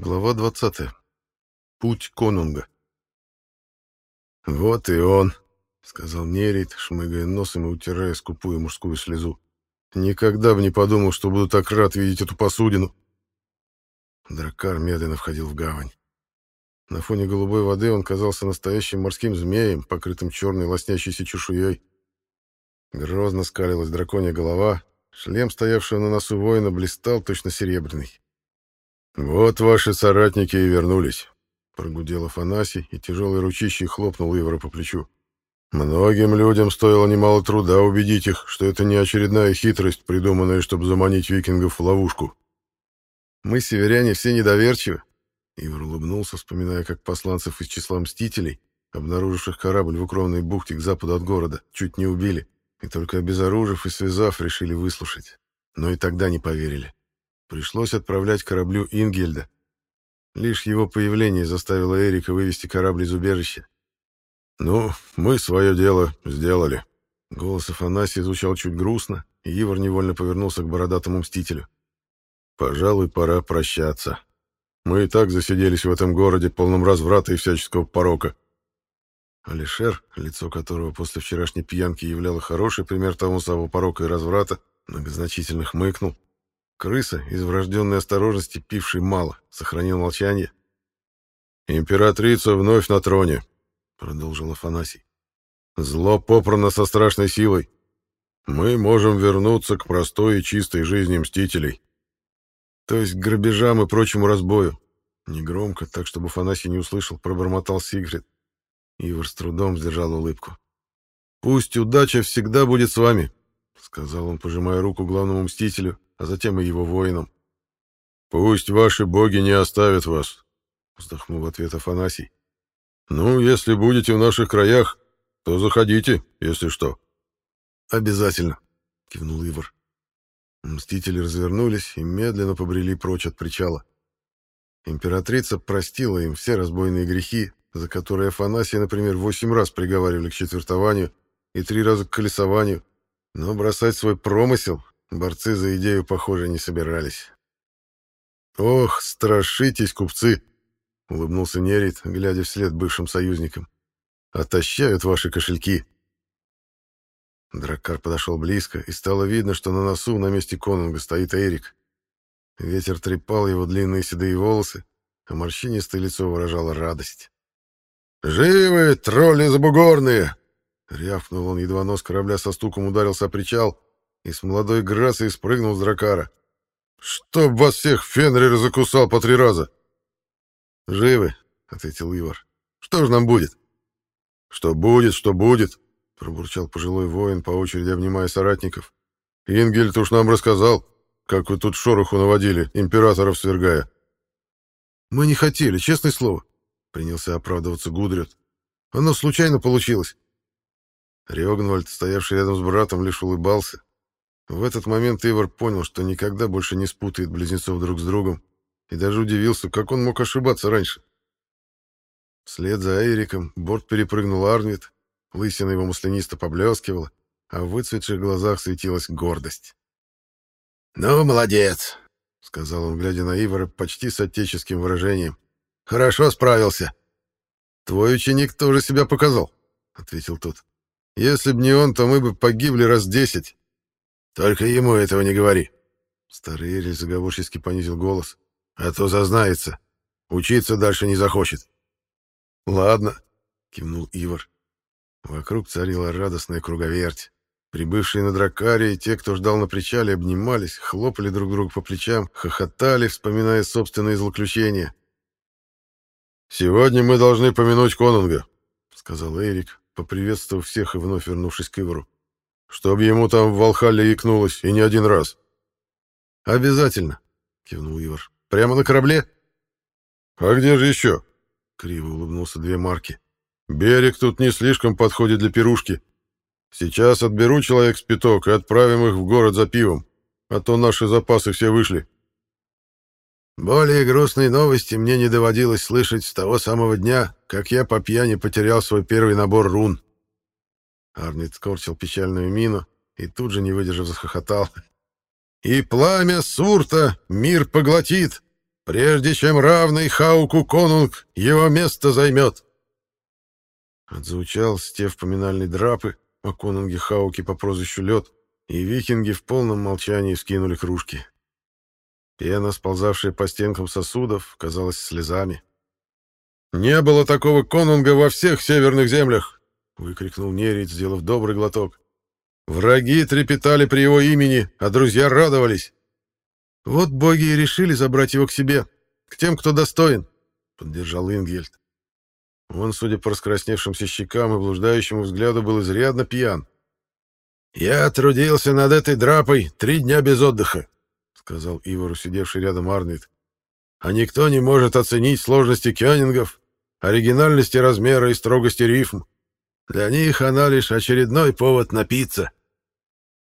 Глава 20. Путь конунга. «Вот и он», — сказал Нерит, шмыгая носом и утирая скупую мужскую слезу. «Никогда бы не подумал, что буду так рад видеть эту посудину». Драккар медленно входил в гавань. На фоне голубой воды он казался настоящим морским змеем, покрытым черной лоснящейся чешуей. Грозно скалилась драконья голова, шлем, стоявший на носу воина, блистал точно серебряный. «Вот ваши соратники и вернулись», — прогудел Афанасий, и тяжелый ручищей хлопнул Ивара по плечу. «Многим людям стоило немало труда убедить их, что это не очередная хитрость, придуманная, чтобы заманить викингов в ловушку». «Мы, северяне, все недоверчивы», — Ивар улыбнулся, вспоминая, как посланцев из числа Мстителей, обнаруживших корабль в укромной бухте к западу от города, чуть не убили, и только обезоружив и связав, решили выслушать. Но и тогда не поверили. Пришлось отправлять кораблю Ингельда. Лишь его появление заставило Эрика вывести корабль из убежища. «Ну, мы свое дело сделали». Голос Афанасия звучал чуть грустно, и Ивар невольно повернулся к бородатому мстителю. «Пожалуй, пора прощаться. Мы и так засиделись в этом городе, полном разврата и всяческого порока». Алишер, лицо которого после вчерашней пьянки являло хороший пример того самого порока и разврата, многозначительно хмыкнул Крыса, из врожденной осторожности пивший мало, сохранил молчание. «Императрица вновь на троне», — продолжил Афанасий. «Зло попрано со страшной силой. Мы можем вернуться к простой и чистой жизни мстителей. То есть к грабежам и прочему разбою». Негромко, так чтобы Афанасий не услышал, пробормотал Сигрид. Ивар с трудом сдержал улыбку. «Пусть удача всегда будет с вами», — сказал он, пожимая руку главному мстителю, а затем и его воинам. «Пусть ваши боги не оставят вас», — вздохнул в ответ Афанасий. «Ну, если будете в наших краях, то заходите, если что». «Обязательно», — кивнул Ивар. Мстители развернулись и медленно побрели прочь от причала. Императрица простила им все разбойные грехи, за которые Афанасия, например, восемь раз приговаривали к четвертованию и три раза к колесованию, но бросать свой промысел Борцы за идею, похоже, не собирались. «Ох, страшитесь, купцы!» — улыбнулся Нерит, глядя вслед бывшим союзникам. «Отощают ваши кошельки!» Драккар подошел близко, и стало видно, что на носу на месте конунга стоит Эрик. Ветер трепал его длинные седые волосы, а морщинистое лицо выражало радость. «Живы, тролли забугорные!» Рявкнул он, едва нос корабля со стуком ударился о причал, и с молодой грацией спрыгнул с дракара. «Чтоб вас всех Фенрир закусал по три раза!» «Живы», — ответил Ивар. «Что же нам будет?» «Что будет, что будет», — пробурчал пожилой воин, по очереди обнимая соратников. «Ингельд уж нам рассказал, как вы тут шороху наводили, императоров свергая». «Мы не хотели, честное слово», — принялся оправдываться Гудрет. «Оно случайно получилось». Рёгнвальд, стоявший рядом с братом, лишь улыбался. В этот момент Ивар понял, что никогда больше не спутает близнецов друг с другом, и даже удивился, как он мог ошибаться раньше. Вслед за Эриком борт перепрыгнул Арнвид, лысина его маслянисто поблескивала, а в выцветших глазах светилась гордость. «Ну, молодец!» — сказал он, глядя на Ивара почти с отеческим выражением. «Хорошо справился!» «Твой ученик тоже себя показал», — ответил тот. «Если б не он, то мы бы погибли раз десять, только ему этого не говори. Старый Эриль заговорчески понизил голос. А то зазнается. Учиться дальше не захочет. Ладно, кивнул Ивар. Вокруг царила радостная круговерть. Прибывшие на Дракаре и те, кто ждал на причале, обнимались, хлопали друг друга по плечам, хохотали, вспоминая собственные злоключения. «Сегодня мы должны помянуть Конунга», — сказал Эрик, поприветствовав всех и вновь вернувшись к Ивару. Чтоб ему там в Волхале икнулось, и не один раз. «Обязательно», — кивнул Ивар. «Прямо на корабле?» «А где же еще?» — криво улыбнулся две марки. «Берег тут не слишком подходит для пирушки. Сейчас отберу человек с пяток и отправим их в город за пивом, а то наши запасы все вышли». Более грустной новости мне не доводилось слышать с того самого дня, как я по пьяни потерял свой первый набор рун. Арнит скорчил печальную мину и тут же, не выдержав, захохотал. «И пламя Сурта мир поглотит, прежде чем равный Хауку конунг его место займет. Отзвучал стев поминальной драпы о конунге Хауке по прозвищу Лед, и викинги в полном молчании скинули кружки. Пена, сползавшая по стенкам сосудов, казалась слезами. «Не было такого конунга во всех северных землях!» — выкрикнул Нерит, сделав добрый глоток. «Враги трепетали при его имени, а друзья радовались. Вот боги и решили забрать его к себе, к тем, кто достоин», — поддержал Ингельд. Он, судя по раскрасневшимся щекам и блуждающему взгляду, был изрядно пьян. «Я трудился над этой драпой три дня без отдыха», — сказал Ивару, сидевший рядом Арнвид. «А никто не может оценить сложности кёнингов, оригинальности размера и строгости рифм. Для них она лишь очередной повод напиться».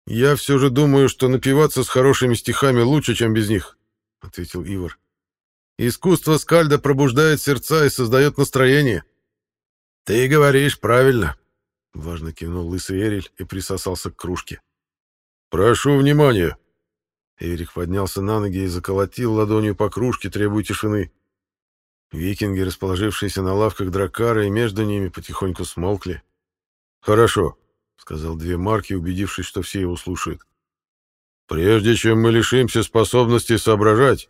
«Я все же думаю, что напиваться с хорошими стихами лучше, чем без них», — ответил Ивар. «Искусство скальда пробуждает сердца и создает настроение». «Ты говоришь правильно», — важно кивнул лысый Эриль и присосался к кружке. «Прошу внимания!» Эрик поднялся на ноги и заколотил ладонью по кружке, требуя тишины. Викинги, расположившиеся на лавках дракара, и между ними потихоньку смолкли. «Хорошо», — сказал две марки, убедившись, что все его слушают. «Прежде чем мы лишимся способности соображать,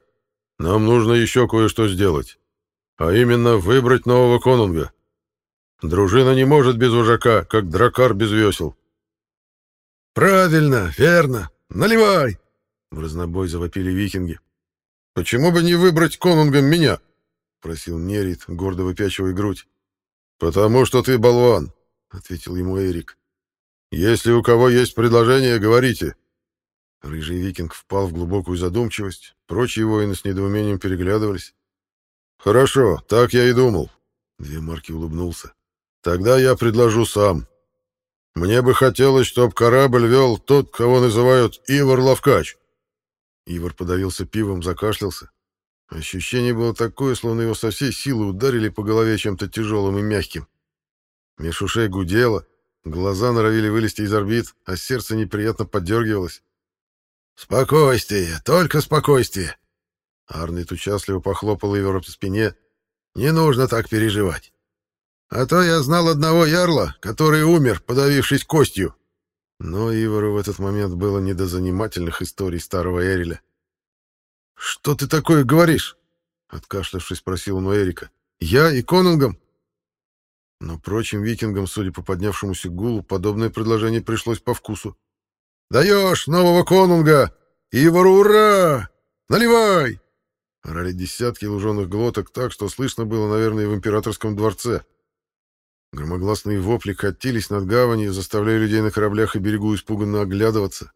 нам нужно еще кое-что сделать, а именно выбрать нового конунга. Дружина не может без вожака, как дракар без весел. «Правильно, верно. Наливай!» — в разнобой завопили викинги. «Почему бы не выбрать конунгом меня?» — просил Нерит, гордо выпячивая грудь. «Потому что ты болван», — ответил ему Эрик. «Если у кого есть предложение, говорите». Рыжий викинг впал в глубокую задумчивость, прочие воины с недоумением переглядывались. «Хорошо, так я и думал», — Две марки улыбнулся. Тогда я предложу сам. Мне бы хотелось, чтобы корабль вел тот, кого называют Ивар Лавкач. Ивар подавился пивом, закашлялся. Ощущение было такое, словно его со всей силы ударили по голове чем-то тяжелым и мягким. Меж ушей гудело, глаза норовили вылезти из орбит, а сердце неприятно поддергивалось. «Спокойствие, только спокойствие!» Арнит участливо похлопал Ивара по спине. «Не нужно так переживать. А то я знал одного ярла, который умер, подавившись костью. Но Ивару в этот момент было не до занимательных историй старого Эриля. «Что ты такое говоришь?» — откашлявшись, спросил он у Эрика. «Я и Конунгом?» Но прочим викингам, судя по поднявшемуся гулу, подобное предложение пришлось по вкусу. «Даешь нового конунга! Ивару ура! Наливай!» Орали десятки луженых глоток так, что слышно было, наверное, в императорском дворце. Громогласные вопли катились над гаванью, заставляя людей на кораблях и берегу испуганно оглядываться.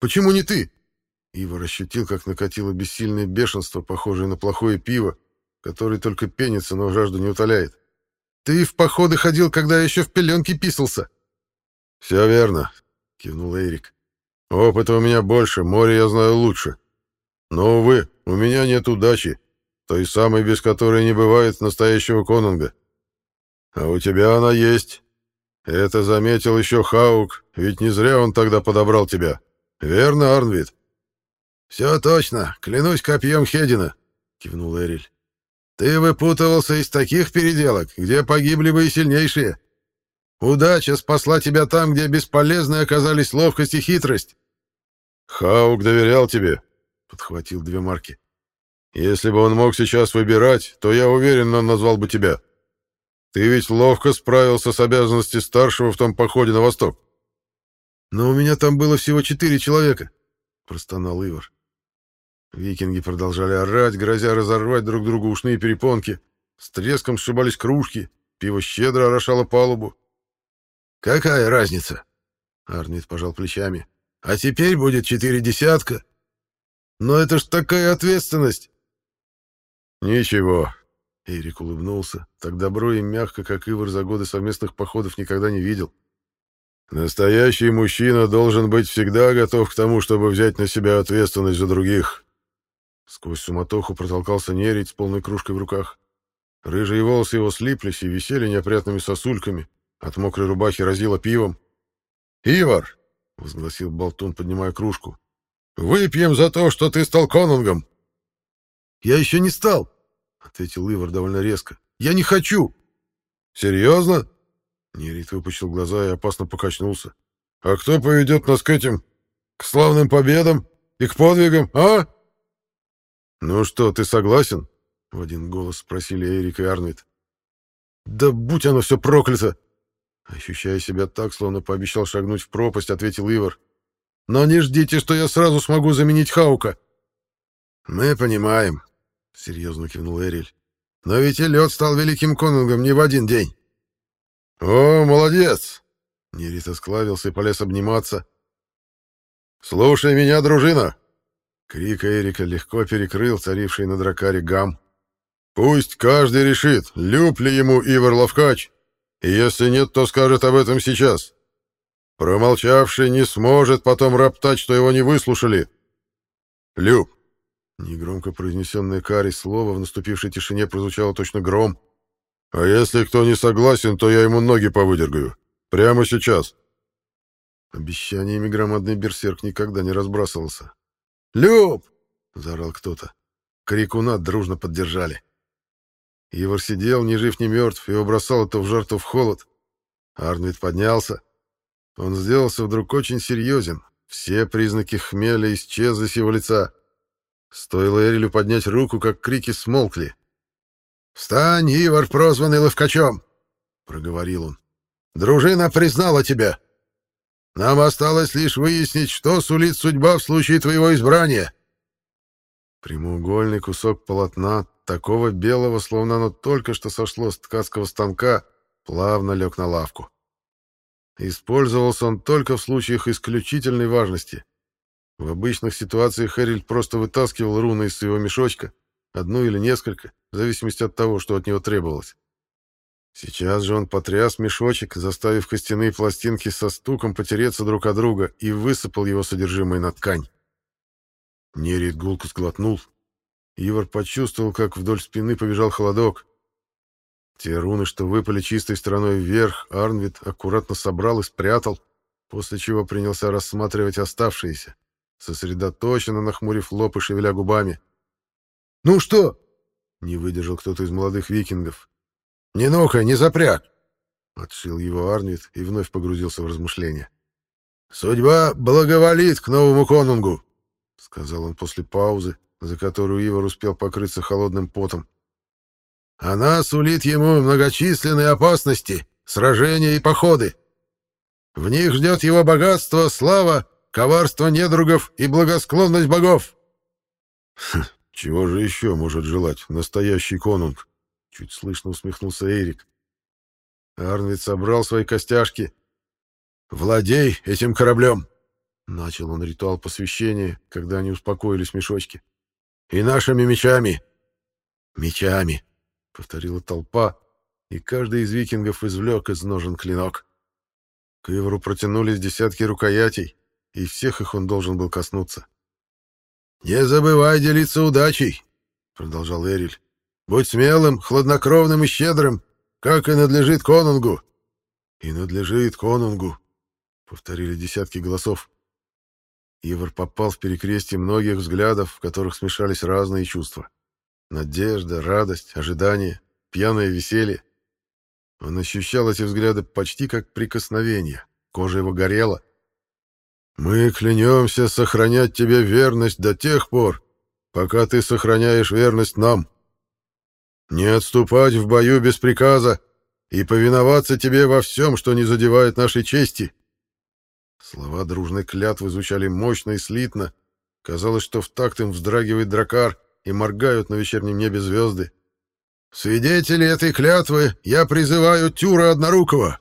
«Почему не ты?» Ива ощутил, как накатило бессильное бешенство, похожее на плохое пиво, которое только пенится, но жажду не утоляет. «Ты в походы ходил, когда я еще в пеленке писался!» «Все верно», — кивнул Эрик. «Опыта у меня больше, море я знаю лучше. Но, увы, у меня нет удачи, той самой, без которой не бывает настоящего конунга. А у тебя она есть. Это заметил еще Хаук, ведь не зря он тогда подобрал тебя. Верно, Арнвид? Все точно, клянусь копьем Хедина, кивнул Эриль. Ты выпутывался из таких переделок, где погибли бы и сильнейшие. Удача спасла тебя там, где бесполезны оказались ловкость и хитрость. Хаук доверял тебе, подхватил две марки. Если бы он мог сейчас выбирать, то я уверен, он назвал бы тебя. Ты ведь ловко справился с обязанностью старшего в том походе на восток. Но у меня там было всего четыре человека, простонал Ивар. Викинги продолжали орать, грозя разорвать друг другу ушные перепонки. С треском сшибались кружки, пиво щедро орошало палубу. «Какая разница?» — Арнит пожал плечами. «А теперь будет четыре десятка». «Но это ж такая ответственность!» «Ничего, Эрик улыбнулся, так добро и мягко, как Ивар за годы совместных походов никогда не видел. «Настоящий мужчина должен быть всегда готов к тому, чтобы взять на себя ответственность за других». Сквозь суматоху протолкался нерить с полной кружкой в руках. Рыжие волосы его слиплись и висели неопрятными сосульками. От мокрой рубахи разило пивом. «Ивар!» — возгласил Болтун, поднимая кружку. «Выпьем за то, что ты стал конунгом!» Я еще не стал, — ответил Ивар довольно резко. Я не хочу. Серьезно? Нерит выпучил глаза и опасно покачнулся. А кто поведет нас к этим, к славным победам и к подвигам, а? Ну что, ты согласен? В один голос спросили Эрик и Арнвид. Да будь оно все проклято! Ощущая себя так, словно пообещал шагнуть в пропасть, ответил Ивар. Но не ждите, что я сразу смогу заменить Хаука. Мы понимаем, серьезно кивнул Эриль. Но ведь и лед стал великим конунгом не в один день. О, молодец! Нерита склавился и полез обниматься. «Слушай меня, дружина!» Крик Эрика легко перекрыл царивший на дракаре гам. «Пусть каждый решит, люб ли ему Ивар Лавкач, и если нет, то скажет об этом сейчас. Промолчавший не сможет потом роптать, что его не выслушали. Люб. Негромко произнесенное Кари слово в наступившей тишине прозвучало точно гром. А если кто не согласен, то я ему ноги повыдергаю. Прямо сейчас. Обещаниями громадный берсерк никогда не разбрасывался. «Люб!» — заорал кто-то. Крикуна дружно поддержали. Ивар сидел, ни жив, ни мертв, и бросал это в жертву в холод. Арнвид поднялся, он сделался вдруг очень серьезен. Все признаки хмеля исчезли с его лица. Стоило Эрилю поднять руку, как крики смолкли. «Встань, Ивар, прозванный Ловкачом!» — проговорил он. «Дружина признала тебя. Нам осталось лишь выяснить, что сулит судьба в случае твоего избрания». Прямоугольный кусок полотна, такого белого, словно оно только что сошло с ткацкого станка, плавно лег на лавку. Использовался он только в случаях исключительной важности. В обычных ситуациях Хэриль просто вытаскивал руны из своего мешочка, одну или несколько, в зависимости от того, что от него требовалось. Сейчас же он потряс мешочек, заставив костяные пластинки со стуком потереться друг от друга и высыпал его содержимое на ткань. Нерит гулко сглотнул. Ивар почувствовал, как вдоль спины побежал холодок. Те руны, что выпали чистой стороной вверх, Арнвид аккуратно собрал и спрятал, после чего принялся рассматривать оставшиеся, сосредоточенно нахмурив лоб и шевеля губами. «Ну что?» — не выдержал кто-то из молодых викингов. «Не ну-ка, не запряг!» — отшил его Арнвид и вновь погрузился в размышления. «Судьба благоволит к новому конунгу!» — сказал он после паузы, за которую Ивар успел покрыться холодным потом. Она сулит ему многочисленные опасности, сражения и походы. В них ждет его богатство, слава, коварство недругов и благосклонность богов. Хм, чего же еще может желать настоящий конунг? Чуть слышно усмехнулся Эрик. Арнвид собрал свои костяшки. «Владей этим кораблем!» Начал он ритуал посвящения, когда они успокоились в мешочке. «И нашими мечами!» «Мечами!» повторила толпа, и каждый из викингов извлек из ножен клинок. К Ивару протянулись десятки рукоятей, и всех их он должен был коснуться. «Не забывай делиться удачей», — продолжал Эриль. «Будь смелым, хладнокровным и щедрым, как и надлежит конунгу». «И надлежит конунгу», — повторили десятки голосов. Ивар попал в перекрестие многих взглядов, в которых смешались разные чувства. Надежда, радость, ожидание, пьяное веселье. Он ощущал эти взгляды почти как прикосновение. Кожа его горела. «Мы клянемся сохранять тебе верность до тех пор, пока ты сохраняешь верность нам. Не отступать в бою без приказа и повиноваться тебе во всем, что не задевает нашей чести». Слова дружной клятвы звучали мощно и слитно. Казалось, что в такт им вздрагивает дракар — и моргают на вечернем небе звезды. «Свидетели этой клятвы я призываю Тюра Однорукого!»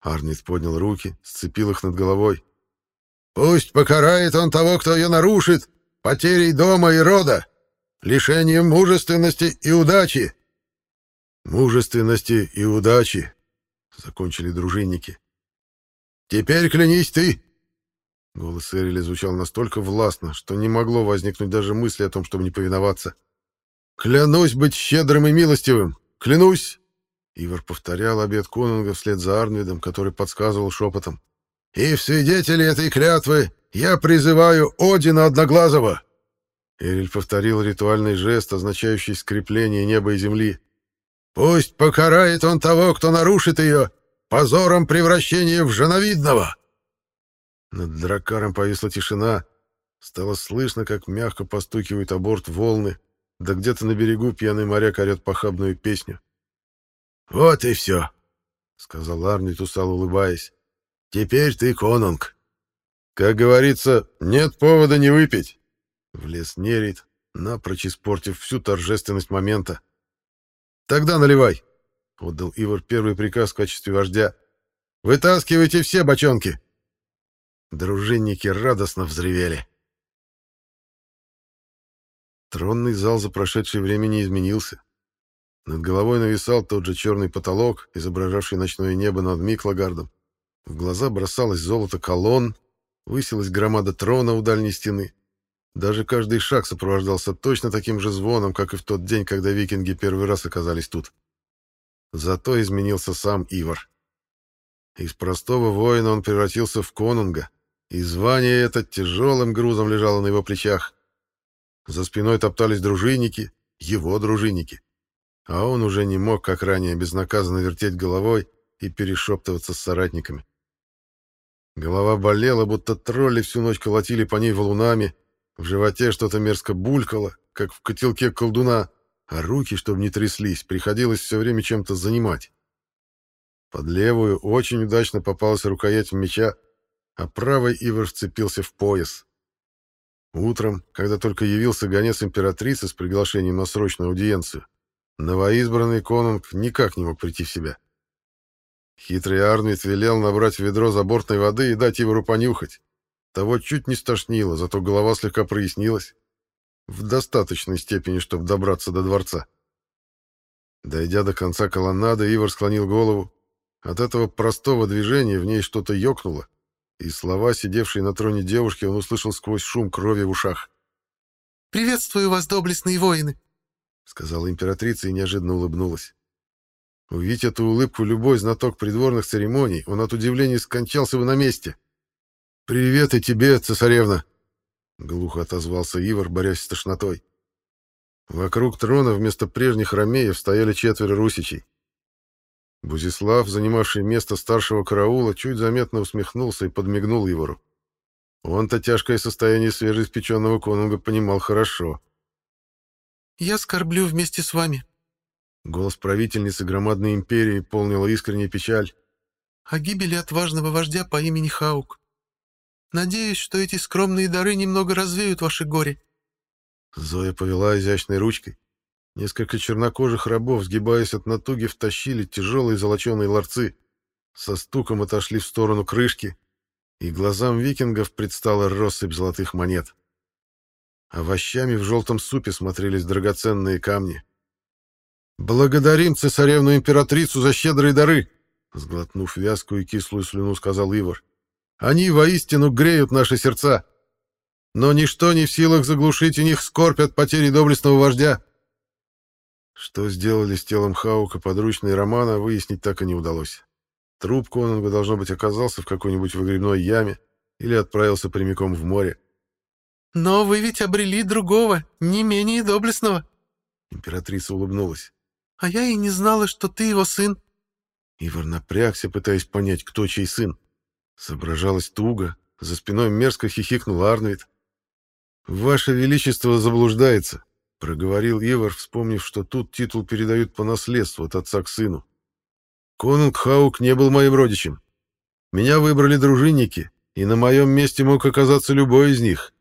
Арнит поднял руки, сцепил их над головой. «Пусть покарает он того, кто ее нарушит, потерей дома и рода, лишением мужественности и удачи!» «Мужественности и удачи!» — закончили дружинники. «Теперь клянись ты!» Голос Эриля звучал настолько властно, что не могло возникнуть даже мысли о том, чтобы не повиноваться. «Клянусь быть щедрым и милостивым! Клянусь!» Ивар повторял обет конунга вслед за Арнвидом, который подсказывал шепотом. «И в свидетели этой клятвы я призываю Одина Одноглазого! Эриль повторил ритуальный жест, означающий скрепление неба и земли. «Пусть покарает он того, кто нарушит ее, позором превращения в женовидного!» Над дракаром повисла тишина. Стало слышно, как мягко постукивают о борт волны, да где-то на берегу пьяный моряк орет похабную песню. «Вот и все», — сказал Арнит, устал улыбаясь. «Теперь ты конунг». «Как говорится, нет повода не выпить», — влез Нерит, напрочь испортив всю торжественность момента. «Тогда наливай», — отдал Ивар первый приказ в качестве вождя. «Вытаскивайте все бочонки». Дружинники радостно взревели. Тронный зал за прошедшее время не изменился. Над головой нависал тот же черный потолок, изображавший ночное небо над Миклагардом. В глаза бросалось золото колонн, высилась громада трона у дальней стены. Даже каждый шаг сопровождался точно таким же звоном, как и в тот день, когда викинги первый раз оказались тут. Зато изменился сам Ивар. Из простого воина он превратился в конунга, и звание это тяжелым грузом лежало на его плечах. За спиной топтались дружинники, его дружинники. А он уже не мог, как ранее, безнаказанно вертеть головой и перешептываться с соратниками. Голова болела, будто тролли всю ночь колотили по ней валунами, в животе что-то мерзко булькало, как в котелке колдуна, а руки, чтобы не тряслись, приходилось все время чем-то занимать. Под левую очень удачно попалась рукоять меча, а правой Ивар вцепился в пояс. Утром, когда только явился гонец императрицы с приглашением на срочную аудиенцию, новоизбранный конунг никак не мог прийти в себя. Хитрый Арнвид велел набрать ведро забортной воды и дать Ивару понюхать. Того чуть не стошнило, зато голова слегка прояснилась. В достаточной степени, чтобы добраться до дворца. Дойдя до конца колоннады, Ивар склонил голову. От этого простого движения в ней что-то ёкнуло, и слова, сидевшие на троне девушки, он услышал сквозь шум крови в ушах. «Приветствую вас, доблестные воины!» — сказала императрица и неожиданно улыбнулась. Увидеть эту улыбку любой знаток придворных церемоний, он от удивления скончался бы на месте. «Привет и тебе, цесаревна!» — глухо отозвался Ивар, борясь с тошнотой. Вокруг трона вместо прежних ромеев стояли четверо русичей. Бузислав, занимавший место старшего караула, чуть заметно усмехнулся и подмигнул Ивору. Он-то тяжкое состояние свежеиспеченного конунга понимал хорошо. «Я скорблю вместе с вами». Голос правительницы громадной империи полнила искренняя печаль. «О гибели отважного вождя по имени Хаук. Надеюсь, что эти скромные дары немного развеют ваше горе». Зоя повела изящной ручкой. Несколько чернокожих рабов, сгибаясь от натуги, втащили тяжелые золоченые ларцы, со стуком отошли в сторону крышки, и глазам викингов предстала россыпь золотых монет. Овощами в желтом супе смотрелись драгоценные камни. «Благодарим цесаревну-императрицу за щедрые дары!» Сглотнув вязкую и кислую слюну, сказал Ивар. «Они воистину греют наши сердца, но ничто не в силах заглушить у них скорбь от потери доблестного вождя. Что сделали с телом Хаука подручные Романа, выяснить так и не удалось. Труп Конунга, должно быть, оказался в какой-нибудь выгребной яме или отправился прямиком в море. «Но вы ведь обрели другого, не менее доблестного!» Императрица улыбнулась. «А я и не знала, что ты его сын!» Ивар напрягся, пытаясь понять, кто чей сын. Соображалась туго, за спиной мерзко хихикнул Арнвид. «Ваше Величество заблуждается. Проговорил Ивар, вспомнив, что тут титул передают по наследству от отца к сыну. Конунг Хаук не был моим родичем. Меня выбрали дружинники, и на моем месте мог оказаться любой из них.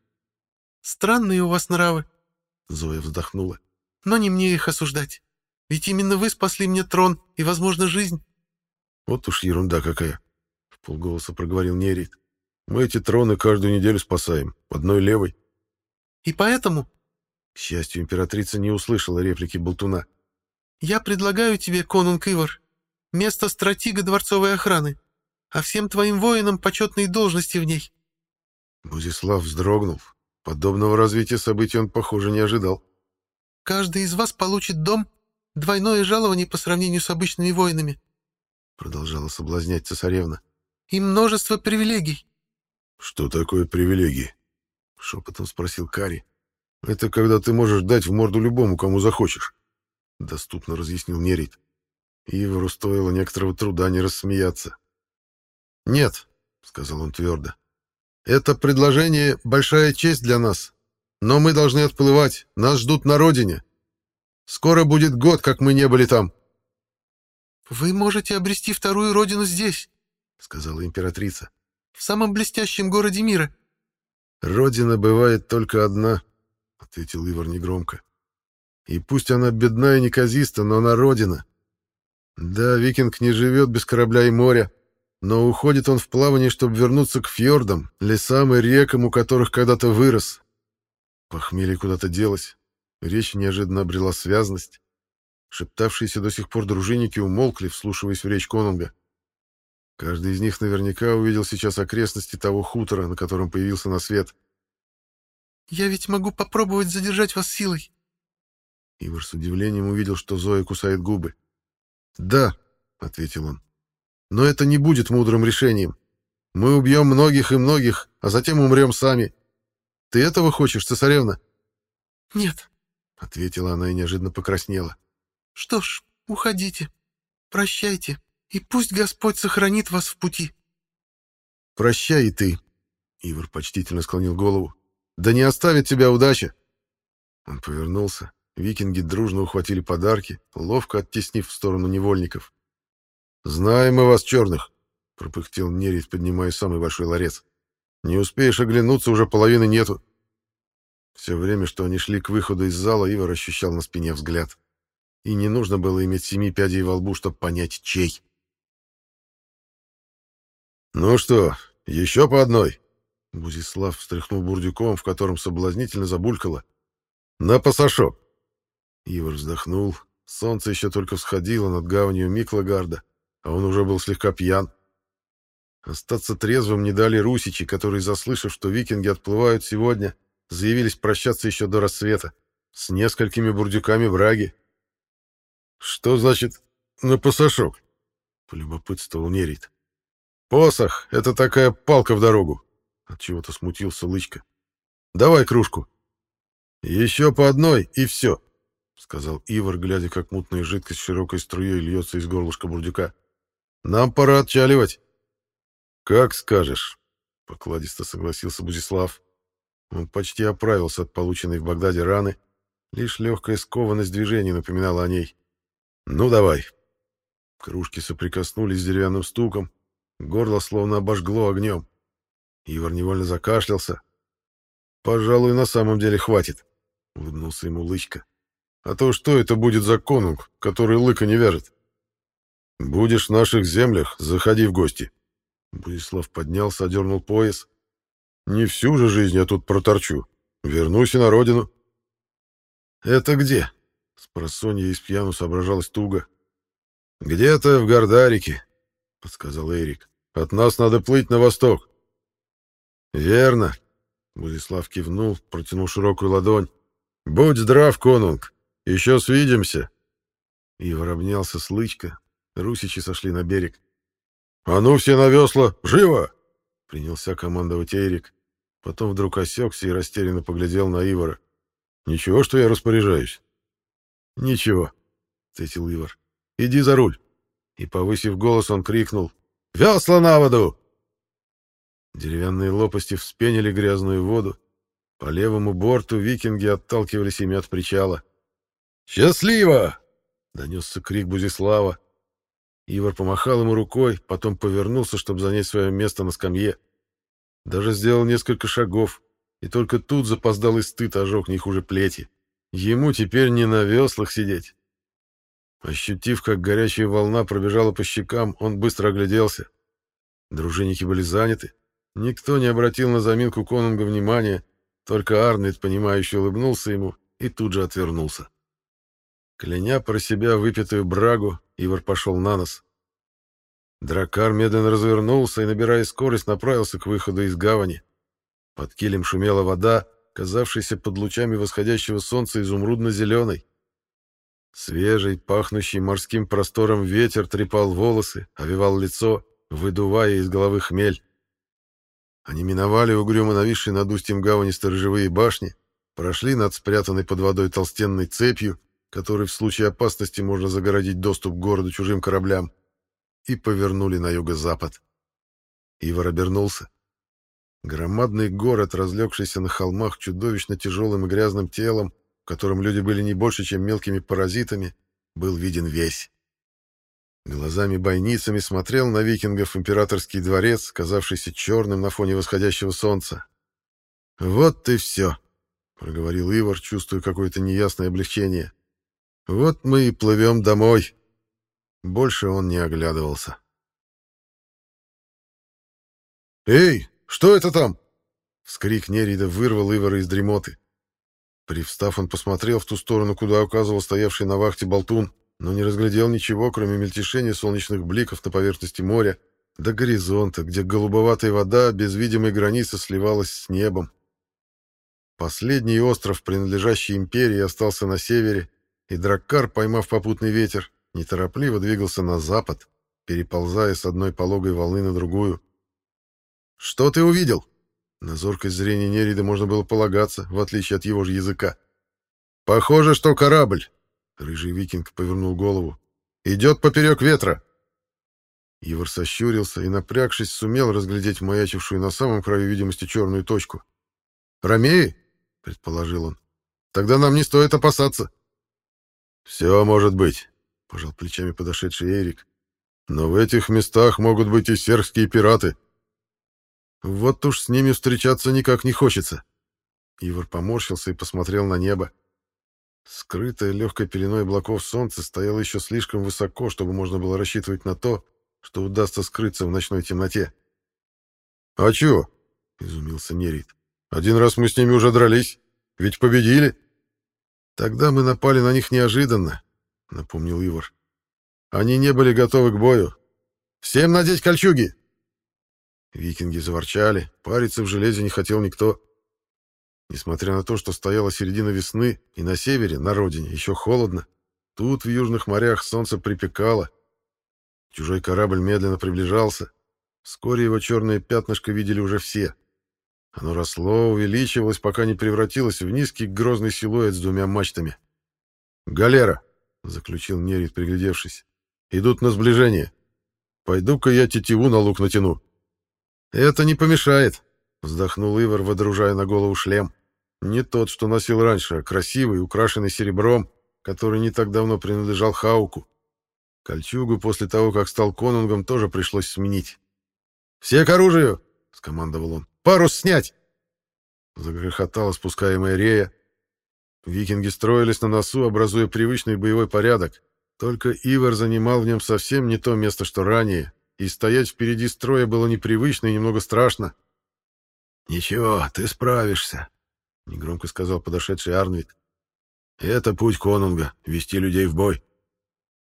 «Странные у вас нравы», — Зоя вздохнула. «Но не мне их осуждать. Ведь именно вы спасли мне трон и, возможно, жизнь». «Вот уж ерунда какая», — полголоса проговорил Нерит. «Мы эти троны каждую неделю спасаем, одной левой». «И поэтому», к счастью, императрица не услышала реплики болтуна. «Я предлагаю тебе, конунг Ивар, место стратега дворцовой охраны, а всем твоим воинам почетные должности в ней». Бузислав вздрогнул. Подобного развития событий он, похоже, не ожидал. «Каждый из вас получит дом, двойное жалование по сравнению с обычными воинами», продолжала соблазнять цесаревна. «И множество привилегий». «Что такое привилегии?» шепотом спросил Кари. Это когда ты можешь дать в морду любому, кому захочешь», — доступно разъяснил Нерит. Ивору стоило некоторого труда не рассмеяться. «Нет», — сказал он твердо, — «это предложение — большая честь для нас, но мы должны отплывать, нас ждут на родине. Скоро будет год, как мы не были там». «Вы можете обрести вторую родину здесь», — сказала императрица, — «в самом блестящем городе мира». «Родина бывает только одна», — ответил Ивар негромко. «И пусть она бедна и неказиста, но она родина. Да, викинг не живет без корабля и моря, но уходит он в плавание, чтобы вернуться к фьордам, лесам и рекам, у которых когда-то вырос. Похмелье куда-то делось, речь неожиданно обрела связность. Шептавшиеся до сих пор дружинники умолкли, вслушиваясь в речь конунга. Каждый из них наверняка увидел сейчас окрестности того хутора, на котором появился на свет. «Я ведь могу попробовать задержать вас силой». Ивар с удивлением увидел, что Зоя кусает губы. «Да», — ответил он, — «но это не будет мудрым решением. Мы убьем многих и многих, а затем умрем сами. Ты этого хочешь, цесаревна?» «Нет», — ответила она и неожиданно покраснела. «Что ж, уходите. Прощайте, и пусть Господь сохранит вас в пути». «Прощай и ты», — Ивар почтительно склонил голову. «Да не оставит тебя удача!» Он повернулся. Викинги дружно ухватили подарки, ловко оттеснив в сторону невольников. «Знаем мы вас, черных!» — пропыхтел Нерит, поднимая самый большой ларец. «Не успеешь оглянуться, уже половины нету». Все время, что они шли к выходу из зала, Ивар ощущал на спине взгляд. И не нужно было иметь семи пядей во лбу, чтобы понять, чей. «Ну что, еще по одной?» Бузислав встряхнул бурдюком, в котором соблазнительно забулькало. «На пасашок!» Ивар вздохнул. Солнце еще только всходило над гаванью Миклагарда, а он уже был слегка пьян. Остаться трезвым не дали русичи, которые, заслышав, что викинги отплывают сегодня, заявились прощаться еще до рассвета, с несколькими бурдюками браги. «Что значит «на посошок»?» — полюбопытствовал Нерит. «Посох — это такая палка в дорогу!» — отчего-то смутился Лычка. «Давай кружку!» «Еще по одной, и все!» — сказал Ивар, глядя, как мутная жидкость широкой струей льется из горлышка бурдюка. «Нам пора отчаливать». «Как скажешь», — покладисто согласился Бузислав. Он почти оправился от полученной в Багдаде раны. Лишь легкая скованность движений напоминала о ней. «Ну, давай». Кружки соприкоснулись с деревянным стуком. Горло словно обожгло огнем. Ивар невольно закашлялся. «Пожалуй, на самом деле хватит», — улыбнулся ему Лычка. А то что это будет за конунг, который лыка не вяжет? Будешь в наших землях, заходи в гости. Будислав поднялся, одернул пояс. Не всю же жизнь я тут проторчу. Вернусь и на родину. Это где? Спросонья из пьяну соображалась туго. Где-то в Гордарике, подсказал Эрик. От нас надо плыть на восток. Верно. Будислав кивнул, протянул широкую ладонь. Будь здрав, конунг. Еще свидимся. Ивар обнялся с лычка. Русичи сошли на берег. «А ну все на весла! Живо!» Принялся командовать Эрик. Потом вдруг осекся и растерянно поглядел на Ивара. «Ничего, что я распоряжаюсь?» «Ничего», — ответил Ивар. «Иди за руль». И, повысив голос, он крикнул. «Весла на воду!» Деревянные лопасти вспенили грязную воду. По левому борту викинги отталкивались ими от причала. «Счастливо!» — донесся крик Бузислава. Ивар помахал ему рукой, потом повернулся, чтобы занять свое место на скамье. Даже сделал несколько шагов, и только тут запоздалый стыд ожег не хуже плети. Ему теперь не на веслах сидеть. Ощутив, как горячая волна пробежала по щекам, он быстро огляделся. Дружинники были заняты. Никто не обратил на заминку конунга внимания, только Арнольд, понимающе улыбнулся ему и тут же отвернулся. Кляня про себя выпитую брагу, Ивар пошел на нос. Дракар медленно развернулся и, набирая скорость, направился к выходу из гавани. Под килем шумела вода, казавшаяся под лучами восходящего солнца изумрудно-зеленой. Свежий, пахнущий морским простором ветер трепал волосы, овивал лицо, выдувая из головы хмель. Они миновали угрюмо нависшие над устьем гавани сторожевые башни, прошли над спрятанной под водой толстенной цепью, которой в случае опасности можно загородить доступ к городу чужим кораблям, и повернули на юго-запад. Ивар обернулся. Громадный город, разлегшийся на холмах чудовищно тяжелым и грязным телом, котором люди были не больше, чем мелкими паразитами, был виден весь. Глазами-бойницами смотрел на викингов императорский дворец, казавшийся черным на фоне восходящего солнца. «Вот и все», — проговорил Ивар, чувствуя какое-то неясное облегчение. «Вот мы и плывем домой». Больше он не оглядывался. «Эй, что это там?» Вскрик Нерида вырвал Ивара из дремоты. Привстав, он посмотрел в ту сторону, куда указывал стоявший на вахте болтун но не разглядел ничего, кроме мельтешения солнечных бликов на поверхности моря до горизонта, где голубоватая вода без видимой границы сливалась с небом. Последний остров, принадлежащий империи, остался на севере, и Драккар, поймав попутный ветер, неторопливо двигался на запад, переползая с одной пологой волны на другую. «Что ты увидел?» На зоркость зрения Нерида можно было полагаться, в отличие от его же языка. «Похоже, что корабль. Рыжий викинг повернул голову. «Идет поперек ветра!» Ивар сощурился и, напрягшись, сумел разглядеть маячившую на самом краю видимости черную точку. «Ромеи?» — предположил он. «Тогда нам не стоит опасаться». «Все может быть», — пожал плечами подошедший Эрик. «Но в этих местах могут быть и сербские пираты». «Вот уж с ними встречаться никак не хочется». Ивар поморщился и посмотрел на небо. Скрытое легкой пеленой облаков солнце стояло еще слишком высоко, чтобы можно было рассчитывать на то, что удастся скрыться в ночной темноте. «А чего?» — изумился Нерит. «Один раз мы с ними уже дрались. Ведь победили». «Тогда мы напали на них неожиданно», — напомнил Ивар. «Они не были готовы к бою. Всем надеть кольчуги!» Викинги заворчали, париться в железе не хотел никто. Несмотря на то, что стояла середина весны, и на севере, на родине, еще холодно, тут, в южных морях, солнце припекало. Чужой корабль медленно приближался. Вскоре его черное пятнышко видели уже все. Оно росло, увеличивалось, пока не превратилось в низкий грозный силуэт с двумя мачтами. «Галера!» — заключил Нерит, приглядевшись. «Идут на сближение. Пойду-ка я тетиву на лук натяну». «Это не помешает», — вздохнул Ивар, водружая на голову шлем. Не тот, что носил раньше, а красивый, украшенный серебром, который не так давно принадлежал Хауку. Кольчугу после того, как стал конунгом, тоже пришлось сменить. «Все к оружию!» — скомандовал он. «Парус снять!» Загрохотала спускаемая рея. Викинги строились на носу, образуя привычный боевой порядок. Только Ивар занимал в нем совсем не то место, что ранее, и стоять впереди строя было непривычно и немного страшно. «Ничего, ты справишься», негромко сказал подошедший Арнвид. Это путь конунга вести людей в бой.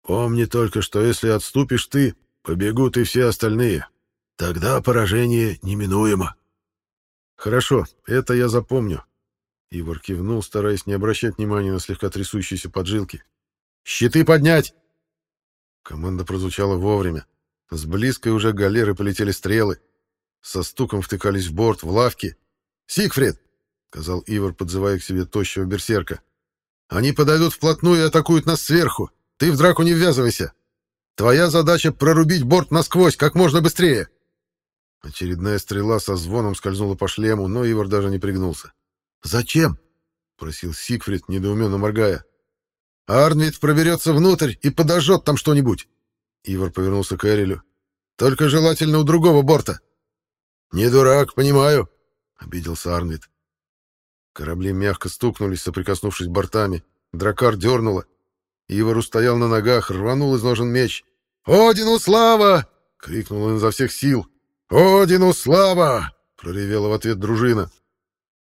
Помни только, что если отступишь ты, побегут и все остальные. Тогда поражение неминуемо. Хорошо, это я запомню. Ивар кивнул, стараясь не обращать внимания на слегка трясущиеся поджилки. «Щиты поднять!» Команда прозвучала вовремя. С близкой уже галеры полетели стрелы. Со стуком втыкались в борт, в лавки. «Сигфрид, сказал Ивар, подзывая к себе тощего берсерка. «Они подойдут вплотную и атакуют нас сверху. Ты в драку не ввязывайся. Твоя задача — прорубить борт насквозь, как можно быстрее». Очередная стрела со звоном скользнула по шлему, но Ивар даже не пригнулся. «Зачем?» — просил Сигфрид, недоуменно моргая. «Арнвид проберется внутрь и подожжет там что-нибудь». Ивар повернулся к Эрилю. «Только желательно у другого борта». «Не дурак, понимаю», — обиделся Арнвид. Корабли мягко стукнулись, соприкоснувшись бортами. Дракар дернуло. Ивар устоял на ногах, рванул из ножен меч. «Одину слава!» — крикнул он изо всех сил. «Одину слава!» — проревела в ответ дружина.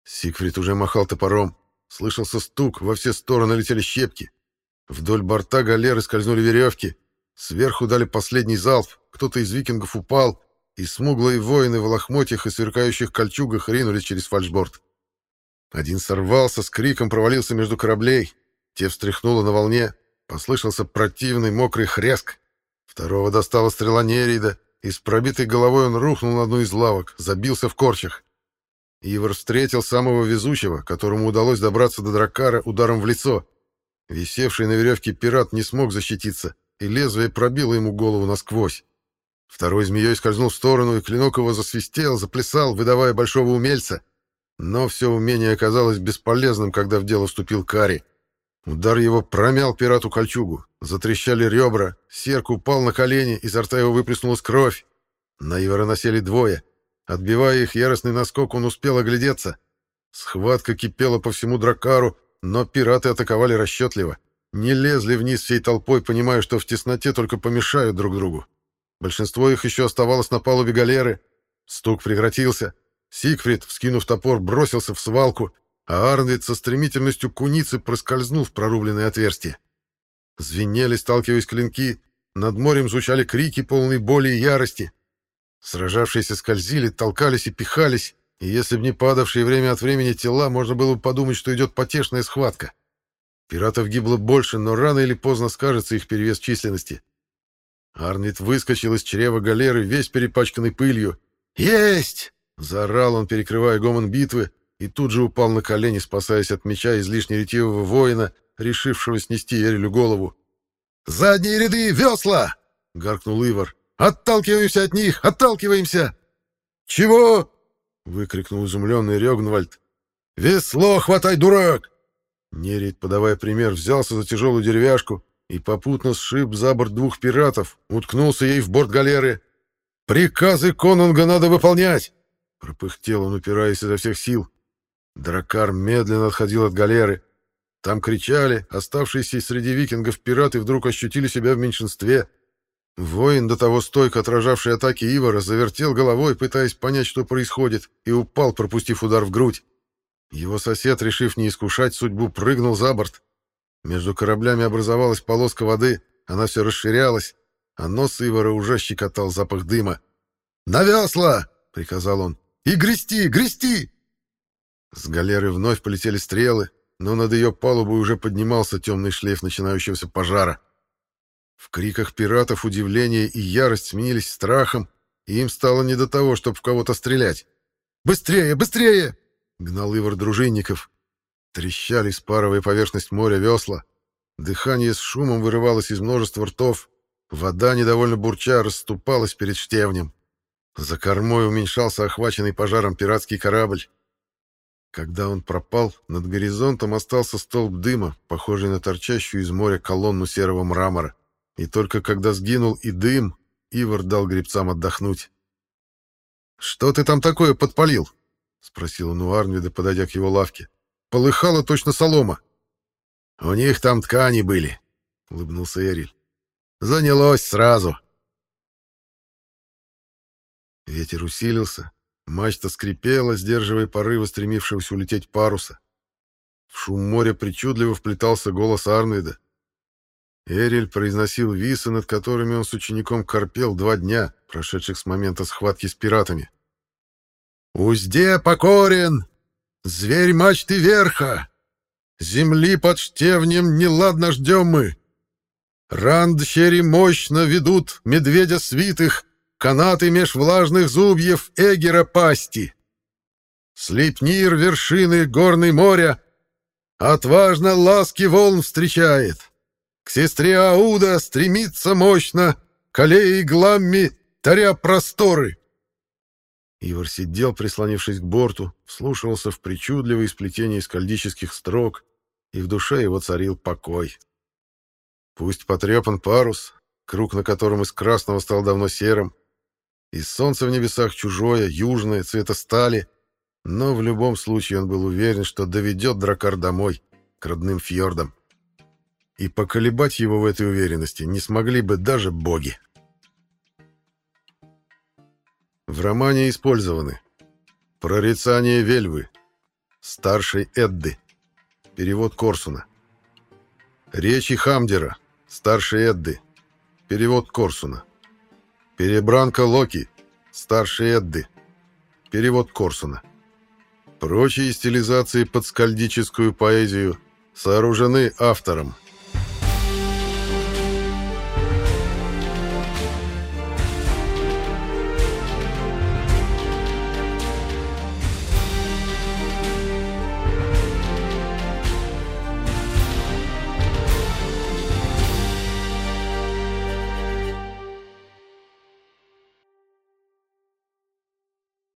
Сигфрид уже махал топором. Слышался стук, во все стороны летели щепки. Вдоль борта галеры скользнули веревки. Сверху дали последний залп. Кто-то из викингов упал, и смуглые воины в лохмотьях и сверкающих кольчугах ринулись через фальшборд. Один сорвался, с криком провалился между кораблей. Те встряхнуло на волне. Послышался противный мокрый хряск. Второго достала стрела Нерида, и с пробитой головой он рухнул на одну из лавок, забился в корчах. Ивар встретил самого везучего, которому удалось добраться до Дракара ударом в лицо. Висевший на веревке пират не смог защититься, и лезвие пробило ему голову насквозь. Второй змеей скользнул в сторону, и клинок его засвистел, заплясал, выдавая большого умельца. Но все умение оказалось бесполезным, когда в дело вступил Кари. Удар его промял пирату кольчугу. Затрещали ребра, серк упал на колени, изо рта его выплеснулась кровь. На Ивара насели двое. Отбивая их яростный наскок, он успел оглядеться. Схватка кипела по всему дракару, но пираты атаковали расчетливо. Не лезли вниз всей толпой, понимая, что в тесноте только помешают друг другу. Большинство их еще оставалось на палубе галеры. Стук прекратился. Сигфрид, вскинув топор, бросился в свалку, а Арнвид со стремительностью куницы проскользнул в прорубленное отверстие. Звенели, сталкиваясь клинки, над морем звучали крики, полные боли и ярости. Сражавшиеся скользили, толкались и пихались, и если бы не падавшие время от времени тела, можно было бы подумать, что идет потешная схватка. Пиратов гибло больше, но рано или поздно скажется их перевес численности. Арнвид выскочил из чрева галеры, весь перепачканный пылью. «Есть!» — заорал он, перекрывая гомон битвы, и тут же упал на колени, спасаясь от меча излишне ретивого воина, решившего снести Эрилю голову. «Задние ряды! Весла!» — гаркнул Ивар. «Отталкиваемся от них! Отталкиваемся!» «Чего?» — выкрикнул изумленный Рёгнвальд. «Весло хватай, дурак!» Нерит, подавая пример, взялся за тяжелую деревяшку и попутно сшиб за борт двух пиратов, уткнулся ей в борт галеры. «Приказы конунга надо выполнять!» Пропыхтел он, упираясь изо всех сил. Дракар медленно отходил от галеры. Там кричали, оставшиеся среди викингов пираты вдруг ощутили себя в меньшинстве. Воин, до того стойко отражавший атаки Ивара, завертел головой, пытаясь понять, что происходит, и упал, пропустив удар в грудь. Его сосед, решив не искушать судьбу, прыгнул за борт. Между кораблями образовалась полоска воды, она все расширялась, а нос Ивара уже щекотал запах дыма. «На весла!» — приказал он. «И грести, грести!» С галеры вновь полетели стрелы, но над ее палубой уже поднимался темный шлейф начинающегося пожара. В криках пиратов удивление и ярость сменились страхом, и им стало не до того, чтобы в кого-то стрелять. «Быстрее, быстрее!» — гнал Ивар дружинников. Трещали, спарывая поверхность моря весла. Дыхание с шумом вырывалось из множества ртов. Вода, недовольно бурча, расступалась перед штевнем. За кормой уменьшался охваченный пожаром пиратский корабль. Когда он пропал, над горизонтом остался столб дыма, похожий на торчащую из моря колонну серого мрамора. И только когда сгинул и дым, Ивар дал гребцам отдохнуть. «Что ты там такое подпалил?» — спросил он у Арнвида, подойдя к его лавке. «Полыхала точно солома». «У них там ткани были», — улыбнулся Эриль. «Занялось сразу». Ветер усилился, Мачта скрипела, сдерживая порывы стремившегося улететь паруса. В шум моря причудливо вплетался голос Арнольда. Эриль произносил висы, над которыми он с учеником корпел два дня, прошедших с момента схватки с пиратами. «Узде покорен! Зверь мачты верха! Земли под штевнем неладно ждем мы! Ранд щери мощно ведут медведя свитых, канаты меж влажных зубьев Эгера пасти. Слепнир вершины горной моря отважно ласки волн встречает. К сестре Ауда стремится мощно, колеи гламми, таря просторы. Ивар сидел, прислонившись к борту, вслушивался в причудливые сплетения скальдических строк, и в душе его царил покой. Пусть потрепан парус, круг на котором из красного стал давно серым, и солнце в небесах чужое, южное, цвета стали. Но в любом случае он был уверен, что доведет дракар домой, к родным фьордам. И поколебать его в этой уверенности не смогли бы даже боги. В романе использованы «Прорицание Вельвы», «Старшей Эдды», перевод Корсуна, «Речи Хамдера», «Старшей Эдды», перевод Корсуна, Перебранка Локи. Старший Эдды. Перевод Корсуна. Прочие стилизации под скальдическую поэзию сооружены автором.